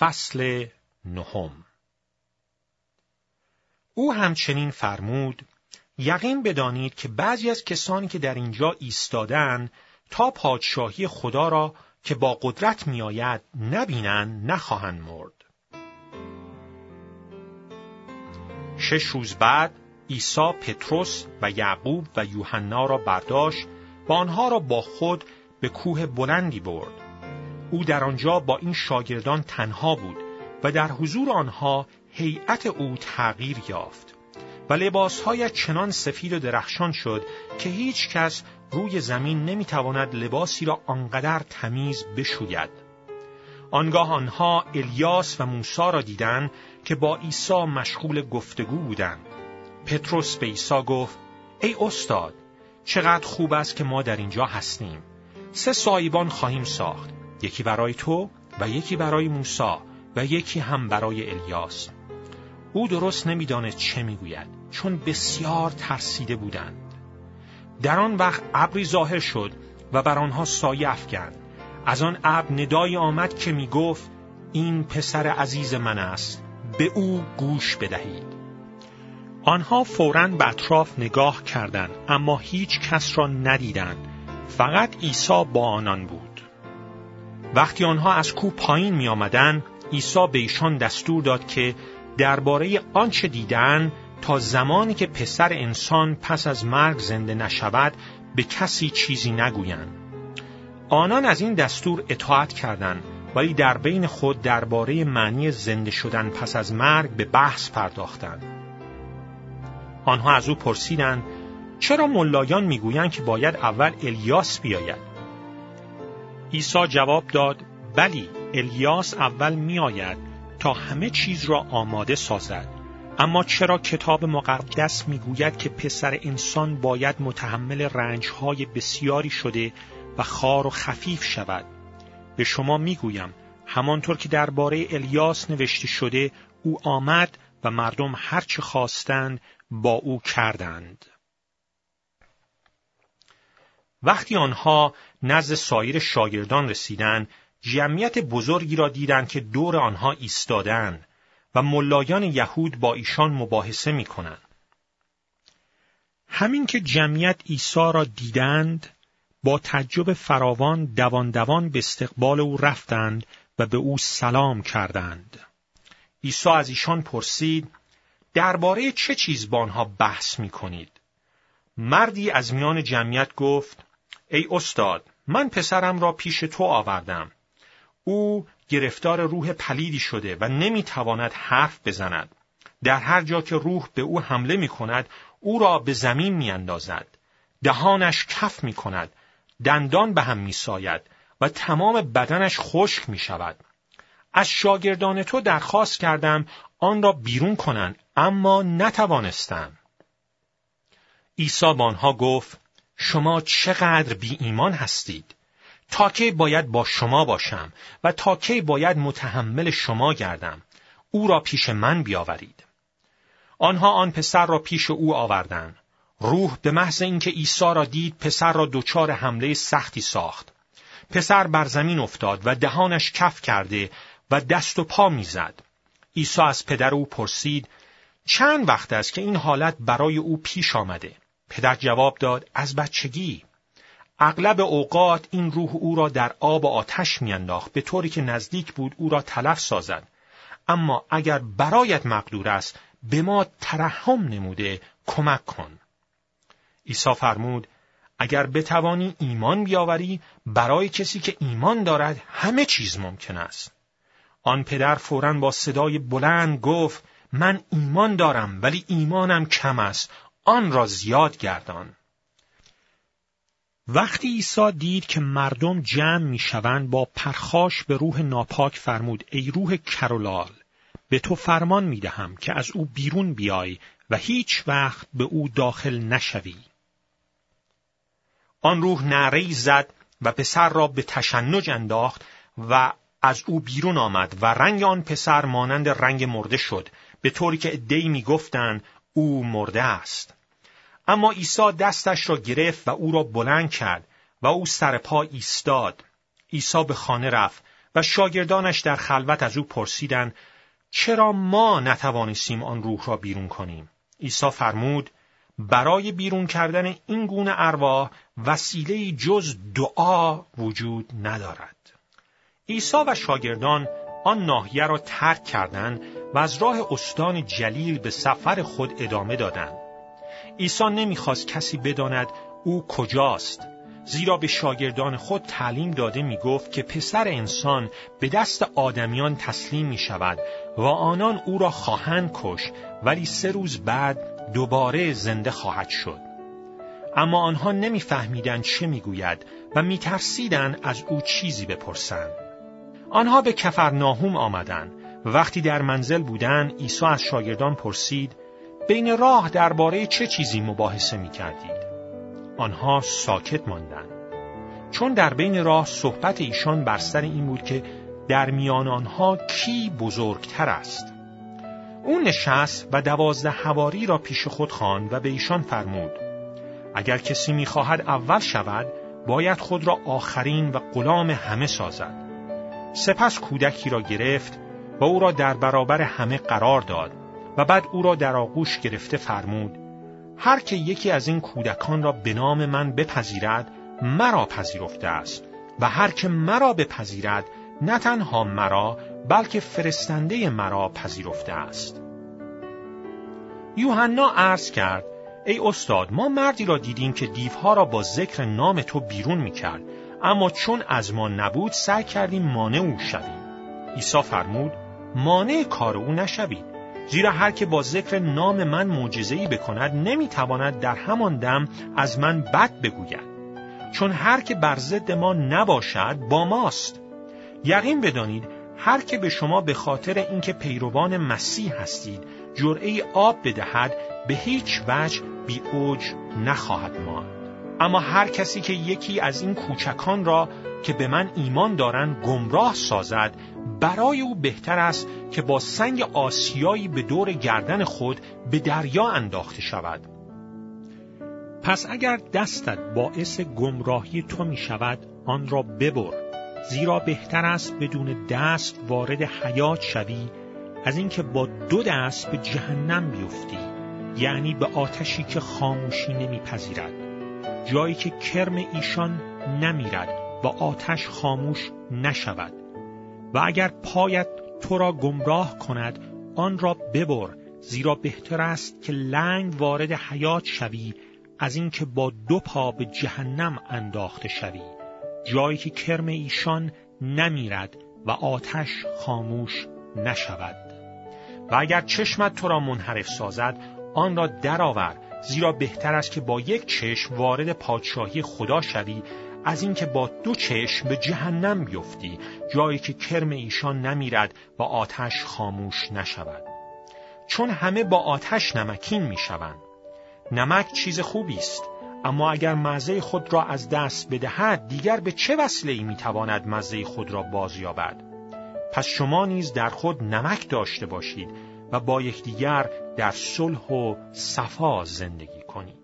فصل نهم. او همچنین فرمود یقین بدانید که بعضی از کسانی که در اینجا ایستادن تا پادشاهی خدا را که با قدرت میآید نبینند نخواهند مرد. شش روز بعد عیسی پتروس و یعقوب و یوحنا را برداشت و آنها را با خود به کوه بلندی برد. او در آنجا با این شاگردان تنها بود و در حضور آنها هیئت او تغییر یافت و لباسهایش چنان سفید و درخشان شد که هیچ کس روی زمین نمی‌تواند لباسی را آنقدر تمیز بشوید. آنگاه آنها الیاس و موسی را دیدند که با عیسی مشغول گفتگو بودند. پتروس به عیسی گفت: ای استاد، چقدر خوب است که ما در اینجا هستیم. سه سایبان خواهیم ساخت. یکی برای تو و یکی برای موسی و یکی هم برای الیاس. او درست نمی‌دانست چه می‌گوید چون بسیار ترسیده بودند. در آن وقت ابری ظاهر شد و بر آنها سایه افکند. از آن ابر ندایی آمد که می گفت این پسر عزیز من است به او گوش بدهید. آنها فوراً به اطراف نگاه کردند اما هیچ کس را ندیدند فقط عیسی با آنان بود وقتی آنها از کوه پایین می آمدن عیسی به ایشان دستور داد که درباره آنچه دیدن تا زمانی که پسر انسان پس از مرگ زنده نشود به کسی چیزی نگویند. آنان از این دستور اطاعت کردند ولی در بین خود درباره معنی زنده شدن پس از مرگ به بحث پرداختند. آنها از او پرسیدند چرا ملایان می‌گویند که باید اول الیاس بیاید؟ عیسی جواب داد بلی الیاس اول میآید تا همه چیز را آماده سازد. اما چرا کتاب مقدس می‌گوید که پسر انسان باید متحمل رنجهای بسیاری شده و خار و خفیف شود؟ به شما می‌گویم همانطور که درباره الیاس نوشته شده او آمد و مردم هرچه خواستند با او کردند. وقتی آنها نزد سایر شاگردان رسیدند جمعیت بزرگی را دیدند که دور آنها ایستادند و ملایان یهود با ایشان مباحثه می کنند. همین که جمعیت عیسی را دیدند با تعجب فراوان دوان دوان به استقبال او رفتند و به او سلام کردند. عیسی از ایشان پرسید درباره چه چیز با آنها بحث می کنید؟ مردی از میان جمعیت گفت ای استاد من پسرم را پیش تو آوردم. او گرفتار روح پلیدی شده و نمی‌تواند حرف بزند. در هر جا که روح به او حمله می کند او را به زمین می اندازد. دهانش کف می کند دندان به هم می ساید و تمام بدنش خشک می شود از شاگردان تو درخواست کردم آن را بیرون کنند اما نتوانستم عیسی به آنها گفت شما چقدر بی ایمان هستید. تا کی باید با شما باشم و تا کی باید متحمل شما گردم او را پیش من بیاورید. آنها آن پسر را پیش او آوردند. روح به محض اینکه عیسی را دید پسر را دچار حمله سختی ساخت. پسر بر زمین افتاد و دهانش کف کرده و دست و پا می‌زد. عیسی از پدر او پرسید چند وقت است که این حالت برای او پیش آمده؟ پدر جواب داد از بچگی. اغلب اوقات این روح او را در آب و آتش میانداخت به طوری که نزدیک بود او را تلف سازد. اما اگر برایت مقدور است به ما ترحم نموده کمک کن. عیسی فرمود اگر بتوانی ایمان بیاوری برای کسی که ایمان دارد همه چیز ممکن است. آن پدر فورا با صدای بلند گفت من ایمان دارم ولی ایمانم کم است. آن را زیاد گردان. وقتی عیسی دید که مردم جمع می‌شوند با پرخاش به روح ناپاک فرمود ای روح کرولال به تو فرمان می‌دهم که از او بیرون بیای و هیچ وقت به او داخل نشوی. آن روح نعره زد و پسر را به تشنج انداخت و از او بیرون آمد و رنگ آن پسر مانند رنگ مرده شد به طوری که ادهی می‌گفتند او مرده است. اما عیسی دستش را گرفت و او را بلند کرد و او سر پا ایستاد. عیسی به خانه رفت و شاگردانش در خلوت از او پرسیدند چرا ما نتوانستیم آن روح را بیرون کنیم؟ عیسی فرمود برای بیرون کردن این گونه ارواح وسیله جز دعا وجود ندارد. عیسی و شاگردان آن ناحیه را ترک کردند و از راه استان جلیل به سفر خود ادامه دادند عیسی نمی‌خواست کسی بداند او کجاست زیرا به شاگردان خود تعلیم داده می گفت که پسر انسان به دست آدمیان تسلیم می شود و آنان او را خواهند کش ولی سه روز بعد دوباره زنده خواهد شد. اما آنها نمیفهمیدند چه می‌گوید و میترسیدند از او چیزی بپرسند. آنها به کفرناهوم آمدند وقتی در منزل بودند عیسی از شاگردان پرسید بین راه درباره چه چیزی مباحثه می کردید؟ آنها ساکت ماندند. چون در بین راه صحبت ایشان بر سر این بود که در میان آنها کی بزرگتر است. او نشست و دوازده هواری را پیش خود خواند و به ایشان فرمود اگر کسی می‌خواهد اول شود باید خود را آخرین و غلام همه سازد سپس کودکی را گرفت و او را در برابر همه قرار داد و بعد او را در آغوش گرفته فرمود هر که یکی از این کودکان را به نام من بپذیرد مرا پذیرفته است و هر که مرا بپذیرد نه تنها مرا بلکه فرستنده مرا پذیرفته است. یوحنا عرض کرد ای استاد ما مردی را دیدیم که دیوها را با ذکر نام تو بیرون می کرد اما چون از ما نبود سعی کردیم مانع او شویم. عیسی فرمود مانع کار او نشوید. زیرا هر که با ذکر نام من معجزه‌ای بکند نمی‌تواند در همان دم از من بد بگوید. چون هر که بر ضد ما نباشد با ماست. یقین بدانید هر که به شما به خاطر اینکه پیروان مسیح هستید جرعه آب بدهد به هیچ وجه بی اوج نخواهد ماند. اما هر کسی که یکی از این کوچکان را که به من ایمان دارند گمراه سازد برای او بهتر است که با سنگ آسیایی به دور گردن خود به دریا انداخته شود. پس اگر دستت باعث گمراهی تو می شود آن را ببر زیرا بهتر است بدون دست وارد حیات شوی از اینکه با دو دست به جهنم بیفتی یعنی به آتشی که خاموشی نمیپذیرد. جایی که کرم ایشان نمیرد. و آتش خاموش نشود. و اگر پایت تو را گمراه کند آن را ببر زیرا بهتر است که لنگ وارد حیات شوی از اینکه با دو پا به جهنم انداخته شوی. جایی که کرم ایشان نمیرد و آتش خاموش نشود. و اگر چشمت تو را منحرف سازد آن را درآور زیرا بهتر است که با یک چشم وارد پادشاهی خدا شوی از اینکه با دو چشم به جهنم بیفتی جایی که کرم ایشان نمیرد و آتش خاموش نشود. چون همه با آتش نمکین می‌شوند. نمک چیز خوبی است اما اگر مزه خود را از دست بدهد دیگر به چه وسیله ای می‌تواند مزه خود را بازیابد؟ پس شما نیز در خود نمک داشته باشید و با یکدیگر در صلح و صفا زندگی کنید.